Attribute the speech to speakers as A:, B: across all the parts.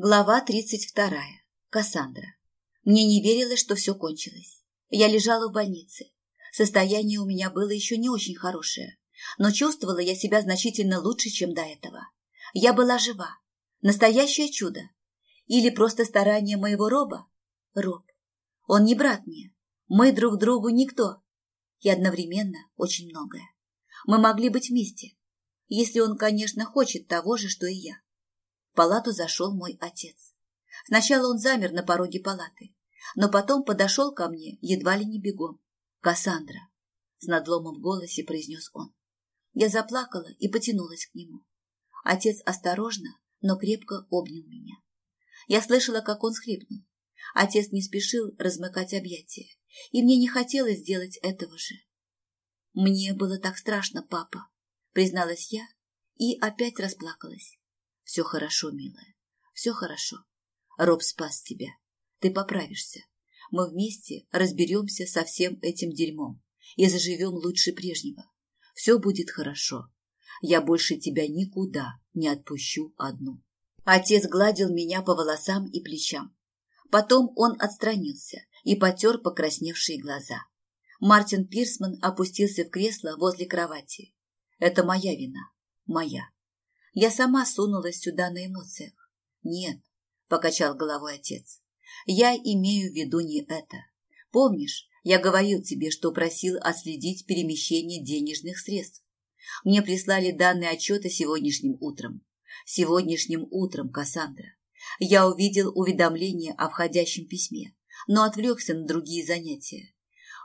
A: Глава 32. Кассандра. Мне не верилось, что все кончилось. Я лежала в больнице. Состояние у меня было еще не очень хорошее, но чувствовала я себя значительно лучше, чем до этого. Я была жива. Настоящее чудо. Или просто старание моего Роба? Роб. Он не брат мне. Мы друг другу никто. И одновременно очень многое. Мы могли быть вместе, если он, конечно, хочет того же, что и я палату зашел мой отец. Сначала он замер на пороге палаты, но потом подошел ко мне едва ли не бегом. «Кассандра!» — с надломом в голосе произнес он. Я заплакала и потянулась к нему. Отец осторожно, но крепко обнял меня. Я слышала, как он схлипнул. Отец не спешил размыкать объятия, и мне не хотелось сделать этого же. «Мне было так страшно, папа», — призналась я и опять расплакалась. Все хорошо, милая, все хорошо. Роб спас тебя. Ты поправишься. Мы вместе разберемся со всем этим дерьмом и заживем лучше прежнего. Все будет хорошо. Я больше тебя никуда не отпущу одну. Отец гладил меня по волосам и плечам. Потом он отстранился и потер покрасневшие глаза. Мартин Пирсман опустился в кресло возле кровати. Это моя вина. Моя. Я сама сунулась сюда на эмоциях. Нет, покачал головой отец. Я имею в виду не это. Помнишь, я говорил тебе, что просил отследить перемещение денежных средств. Мне прислали данные отчета сегодняшним утром. Сегодняшним утром, Кассандра. Я увидел уведомление о входящем письме, но отвлекся на другие занятия.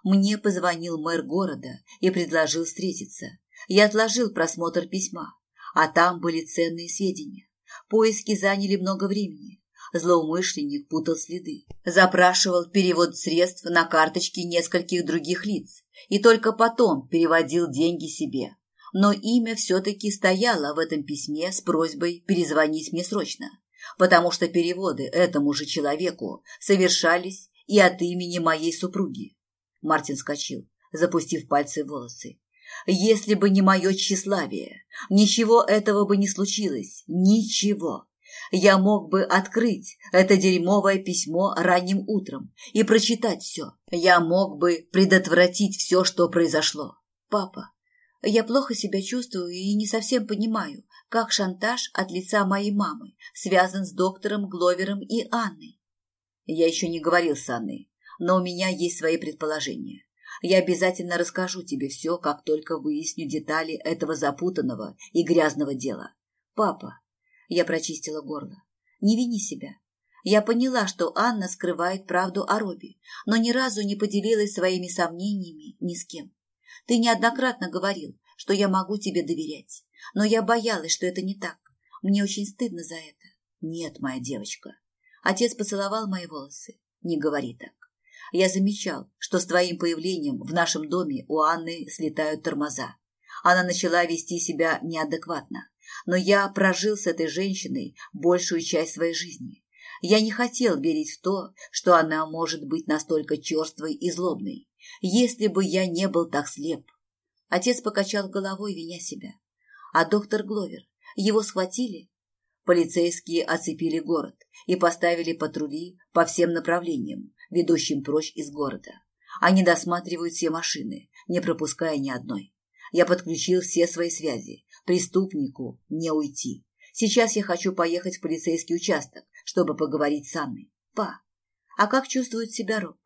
A: Мне позвонил мэр города и предложил встретиться. Я отложил просмотр письма, а там были ценные сведения. Поиски заняли много времени. Злоумышленник путал следы, запрашивал перевод средств на карточки нескольких других лиц и только потом переводил деньги себе. Но имя все-таки стояло в этом письме с просьбой перезвонить мне срочно, потому что переводы этому же человеку совершались и от имени моей супруги. Мартин скочил, запустив пальцы в волосы. Если бы не мое тщеславие, ничего этого бы не случилось. Ничего. Я мог бы открыть это дерьмовое письмо ранним утром и прочитать все. Я мог бы предотвратить все, что произошло. Папа, я плохо себя чувствую и не совсем понимаю, как шантаж от лица моей мамы связан с доктором Гловером и Анной. Я еще не говорил с Анной, но у меня есть свои предположения. Я обязательно расскажу тебе все, как только выясню детали этого запутанного и грязного дела. Папа, я прочистила горло, не вини себя. Я поняла, что Анна скрывает правду о Робби, но ни разу не поделилась своими сомнениями ни с кем. Ты неоднократно говорил, что я могу тебе доверять, но я боялась, что это не так. Мне очень стыдно за это. Нет, моя девочка. Отец поцеловал мои волосы. Не говори так. Я замечал, что с твоим появлением в нашем доме у Анны слетают тормоза. Она начала вести себя неадекватно. Но я прожил с этой женщиной большую часть своей жизни. Я не хотел верить в то, что она может быть настолько черствой и злобной, если бы я не был так слеп. Отец покачал головой, виня себя. А доктор Гловер, его схватили? Полицейские оцепили город и поставили патрули по всем направлениям, ведущим прочь из города. Они досматривают все машины, не пропуская ни одной. Я подключил все свои связи. Преступнику не уйти. Сейчас я хочу поехать в полицейский участок, чтобы поговорить с Анной. Па, а как чувствует себя Роб?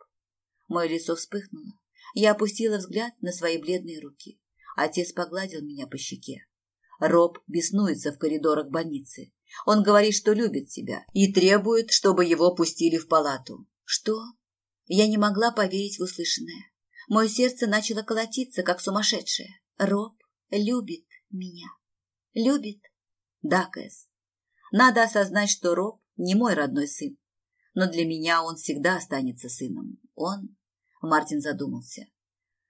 A: Мое лицо вспыхнуло. Я опустила взгляд на свои бледные руки. Отец погладил меня по щеке. Роб беснуется в коридорах больницы. Он говорит, что любит тебя и требует, чтобы его пустили в палату. Что? Я не могла поверить в услышанное. Мое сердце начало колотиться, как сумасшедшее. Роб любит меня. Любит? Да, Кэс. Надо осознать, что Роб не мой родной сын. Но для меня он всегда останется сыном. Он... Мартин задумался.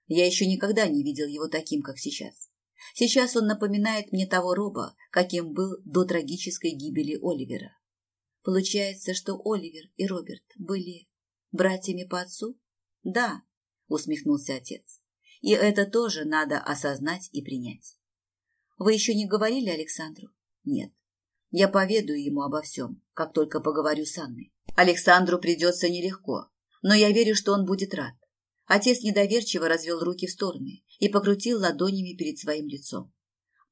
A: Я еще никогда не видел его таким, как сейчас. Сейчас он напоминает мне того Роба, каким был до трагической гибели Оливера. Получается, что Оливер и Роберт были Братьями по отцу? Да, усмехнулся отец. И это тоже надо осознать и принять. Вы еще не говорили Александру? Нет. Я поведаю ему обо всем, как только поговорю с Анной. Александру придется нелегко, но я верю, что он будет рад. Отец недоверчиво развел руки в стороны и покрутил ладонями перед своим лицом.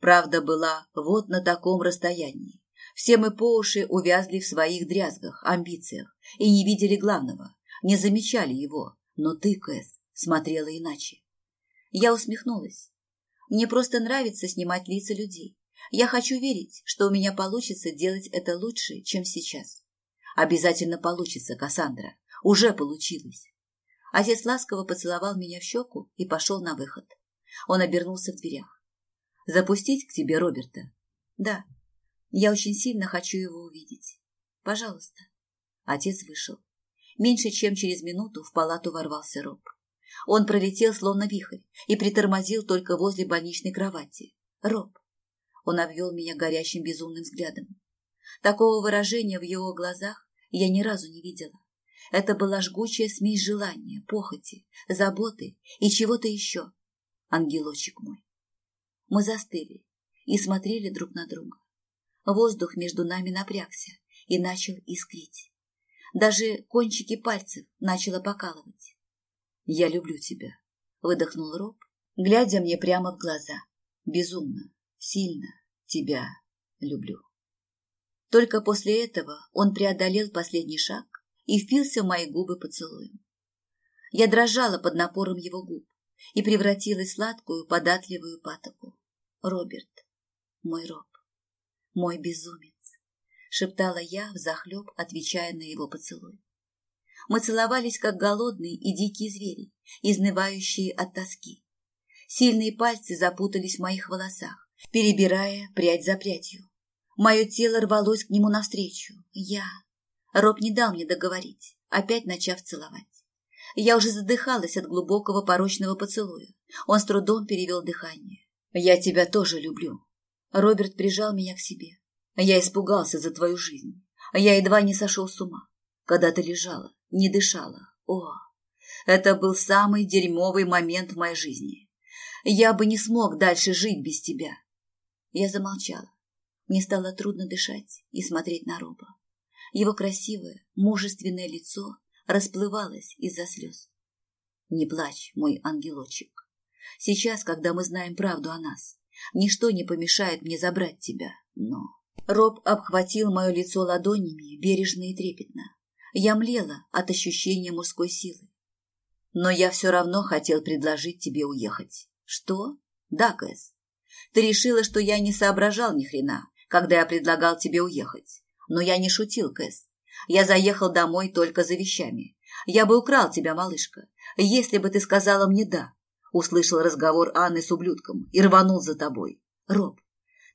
A: Правда была вот на таком расстоянии. Все мы по уши увязли в своих дрязгах, амбициях и не видели главного, не замечали его. Но ты, Кэс, смотрела иначе. Я усмехнулась. Мне просто нравится снимать лица людей. Я хочу верить, что у меня получится делать это лучше, чем сейчас. Обязательно получится, Кассандра. Уже получилось. Отец ласково поцеловал меня в щеку и пошел на выход. Он обернулся в дверях. «Запустить к тебе Роберта?» «Да. Я очень сильно хочу его увидеть. Пожалуйста». Отец вышел. Меньше чем через минуту в палату ворвался Роб. Он пролетел словно вихрь и притормозил только возле больничной кровати. «Роб!» Он обвел меня горящим безумным взглядом. Такого выражения в его глазах я ни разу не видела. Это была жгучая смесь желания, похоти, заботы и чего-то еще. Ангелочек мой. Мы застыли и смотрели друг на друга. Воздух между нами напрягся и начал искрить. Даже кончики пальцев начало покалывать. «Я люблю тебя», — выдохнул Роб, глядя мне прямо в глаза. «Безумно, сильно тебя люблю». Только после этого он преодолел последний шаг и впился в мои губы поцелуем. Я дрожала под напором его губ и превратилась в сладкую, податливую патоку. Роберт, мой Роб, мой безумец, шептала я взахлеб, отвечая на его поцелуй. Мы целовались, как голодные и дикие звери, изнывающие от тоски. Сильные пальцы запутались в моих волосах, перебирая прядь за прядью. Мое тело рвалось к нему навстречу. Я Роб не дал мне договорить, опять начав целовать. Я уже задыхалась от глубокого порочного поцелуя. Он с трудом перевел дыхание. «Я тебя тоже люблю». Роберт прижал меня к себе. «Я испугался за твою жизнь. Я едва не сошел с ума, когда ты лежала, не дышала. О, это был самый дерьмовый момент в моей жизни. Я бы не смог дальше жить без тебя». Я замолчала. Мне стало трудно дышать и смотреть на Роба. Его красивое, мужественное лицо расплывалось из-за слез. Не плачь, мой ангелочек. Сейчас, когда мы знаем правду о нас, ничто не помешает мне забрать тебя, но... Роб обхватил мое лицо ладонями, бережно и трепетно. Я млела от ощущения мужской силы. Но я все равно хотел предложить тебе уехать. Что? Да, Кэс. Ты решила, что я не соображал ни хрена, когда я предлагал тебе уехать. Но я не шутил, Кэс. Я заехал домой только за вещами. Я бы украл тебя, малышка, если бы ты сказала мне «да». Услышал разговор Анны с ублюдком и рванул за тобой. Роб,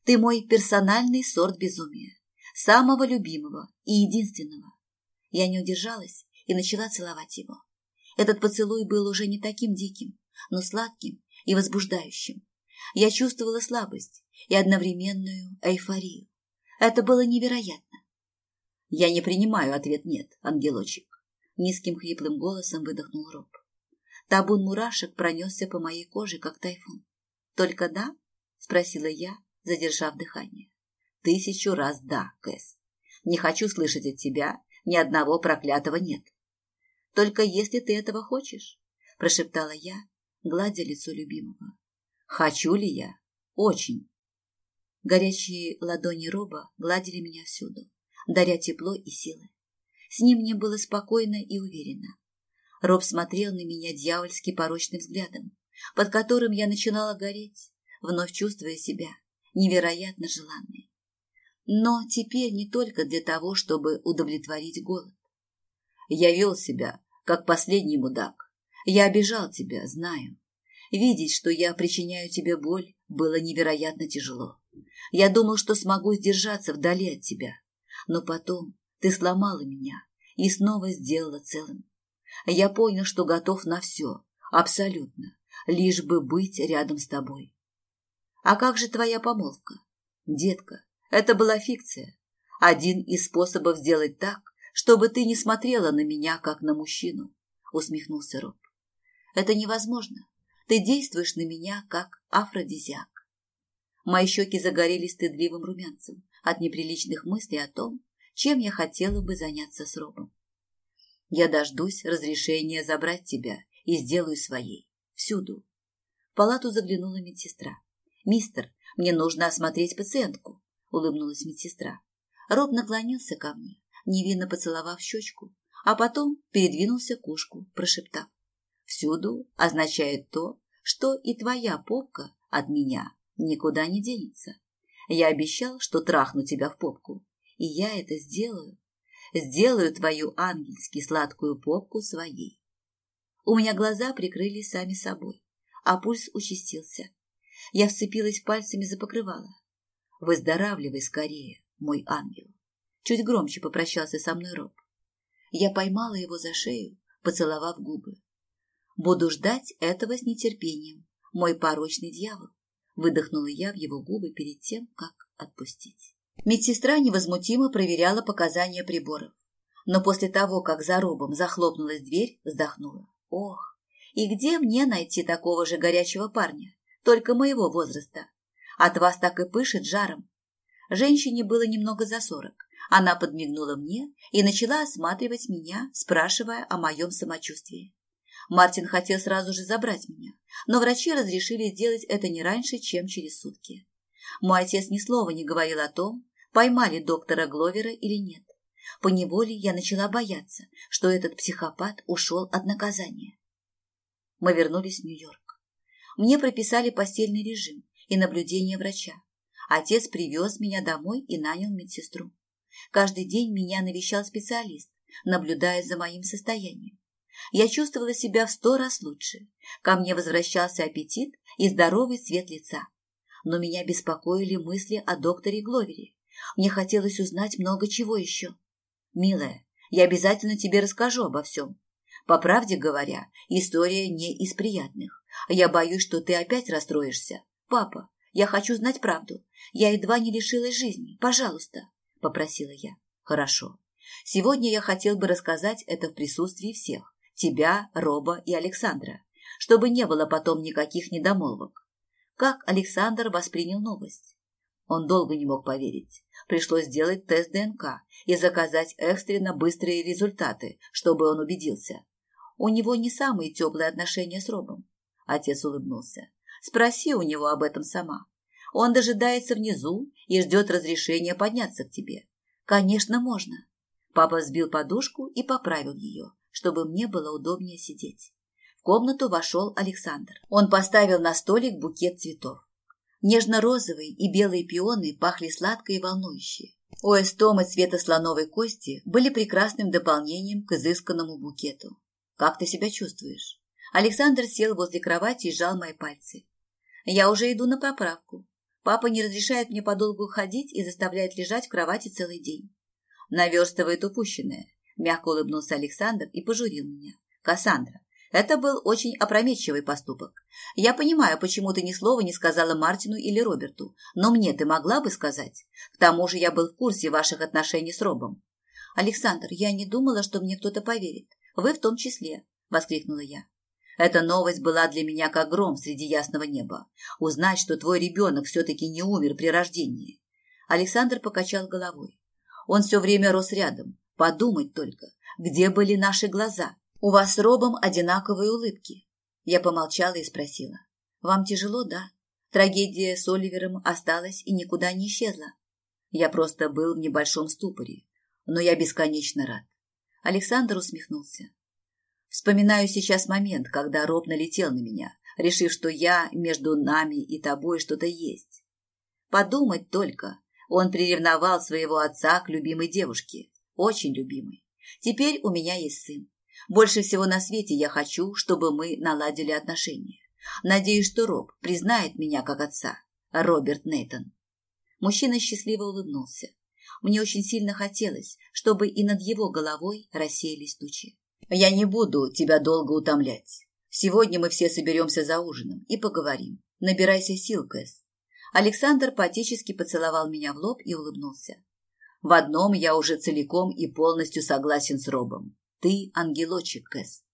A: ты мой персональный сорт безумия. Самого любимого и единственного. Я не удержалась и начала целовать его. Этот поцелуй был уже не таким диким, но сладким и возбуждающим. Я чувствовала слабость и одновременную эйфорию. Это было невероятно. Я не принимаю ответ «нет», ангелочек. Низким хриплым голосом выдохнул Роб. Табун мурашек пронесся по моей коже, как тайфун. «Только да?» – спросила я, задержав дыхание. «Тысячу раз да, Кэс. Не хочу слышать от тебя ни одного проклятого «нет». «Только если ты этого хочешь», – прошептала я, гладя лицо любимого. «Хочу ли я? Очень». Горячие ладони Роба гладили меня всюду даря тепло и силы. С ним мне было спокойно и уверенно. Роб смотрел на меня дьявольски порочным взглядом, под которым я начинала гореть, вновь чувствуя себя невероятно желанной. Но теперь не только для того, чтобы удовлетворить голод. Я вел себя, как последний мудак. Я обижал тебя, знаю. Видеть, что я причиняю тебе боль, было невероятно тяжело. Я думал, что смогу сдержаться вдали от тебя, но потом ты сломала меня и снова сделала целым. Я понял, что готов на все, абсолютно, лишь бы быть рядом с тобой. А как же твоя помолвка? Детка, это была фикция. Один из способов сделать так, чтобы ты не смотрела на меня, как на мужчину, усмехнулся Роб. Это невозможно. Ты действуешь на меня, как афродизиак. Мои щеки загорелись стыдливым румянцем, от неприличных мыслей о том, чем я хотела бы заняться с Робом. Я дождусь разрешения забрать тебя и сделаю своей. Всюду. В палату заглянула медсестра. «Мистер, мне нужно осмотреть пациентку», — улыбнулась медсестра. Роб наклонился ко мне, невинно поцеловав щечку, а потом передвинулся к ушку, прошептав. «Всюду» означает то, что и твоя попка от меня никуда не денется. Я обещал, что трахну тебя в попку, и я это сделаю. Сделаю твою ангельски сладкую попку своей. У меня глаза прикрылись сами собой, а пульс участился. Я вцепилась пальцами за покрывало. Выздоравливай скорее, мой ангел. Чуть громче попрощался со мной Роб. Я поймала его за шею, поцеловав губы. Буду ждать этого с нетерпением, мой порочный дьявол. Выдохнула я в его губы перед тем, как отпустить. Медсестра невозмутимо проверяла показания приборов. Но после того, как за робом захлопнулась дверь, вздохнула. Ох, и где мне найти такого же горячего парня? Только моего возраста. От вас так и пышет жаром. Женщине было немного за сорок. Она подмигнула мне и начала осматривать меня, спрашивая о моем самочувствии. Мартин хотел сразу же забрать меня, но врачи разрешили сделать это не раньше, чем через сутки. Мой отец ни слова не говорил о том, поймали доктора Гловера или нет. Поневоле я начала бояться, что этот психопат ушел от наказания. Мы вернулись в Нью-Йорк. Мне прописали постельный режим и наблюдение врача. Отец привез меня домой и нанял медсестру. Каждый день меня навещал специалист, наблюдая за моим состоянием. Я чувствовала себя в сто раз лучше. Ко мне возвращался аппетит и здоровый цвет лица. Но меня беспокоили мысли о докторе Гловере. Мне хотелось узнать много чего еще. «Милая, я обязательно тебе расскажу обо всем. По правде говоря, история не из приятных. Я боюсь, что ты опять расстроишься. Папа, я хочу знать правду. Я едва не лишилась жизни. Пожалуйста», — попросила я. «Хорошо. Сегодня я хотел бы рассказать это в присутствии всех тебя, Роба и Александра, чтобы не было потом никаких недомолвок. Как Александр воспринял новость? Он долго не мог поверить. Пришлось сделать тест ДНК и заказать экстренно быстрые результаты, чтобы он убедился. У него не самые теплые отношения с Робом. Отец улыбнулся. Спроси у него об этом сама. Он дожидается внизу и ждет разрешения подняться к тебе. Конечно, можно. Папа взбил подушку и поправил ее, чтобы мне было удобнее сидеть. В комнату вошел Александр. Он поставил на столик букет цветов. Нежно-розовые и белые пионы пахли сладко и волнующе. Оэстомы цвета слоновой кости были прекрасным дополнением к изысканному букету. «Как ты себя чувствуешь?» Александр сел возле кровати и сжал мои пальцы. «Я уже иду на поправку. Папа не разрешает мне подолгу ходить и заставляет лежать в кровати целый день. Наверстывает упущенное. Мягко улыбнулся Александр и пожурил меня. «Кассандра, это был очень опрометчивый поступок. Я понимаю, почему ты ни слова не сказала Мартину или Роберту, но мне ты могла бы сказать. К тому же я был в курсе ваших отношений с Робом». «Александр, я не думала, что мне кто-то поверит. Вы в том числе», — воскликнула я. Эта новость была для меня как гром среди ясного неба. Узнать, что твой ребенок все-таки не умер при рождении. Александр покачал головой. Он все время рос рядом, Подумать только, где были наши глаза? У вас с Робом одинаковые улыбки. Я помолчала и спросила. Вам тяжело, да? Трагедия с Оливером осталась и никуда не исчезла. Я просто был в небольшом ступоре, но я бесконечно рад. Александр усмехнулся. Вспоминаю сейчас момент, когда Роб налетел на меня, решив, что я между нами и тобой что-то есть. Подумать только, он приревновал своего отца к любимой девушке. Очень любимый. Теперь у меня есть сын. Больше всего на свете я хочу, чтобы мы наладили отношения. Надеюсь, что Роб признает меня как отца. Роберт Нейтон. Мужчина счастливо улыбнулся. Мне очень сильно хотелось, чтобы и над его головой рассеялись тучи. Я не буду тебя долго утомлять. Сегодня мы все соберемся за ужином и поговорим. Набирайся сил, Кэс. Александр поотечески поцеловал меня в лоб и улыбнулся. В одном я уже целиком и полностью согласен с Робом. Ты ангелочек, Кэс.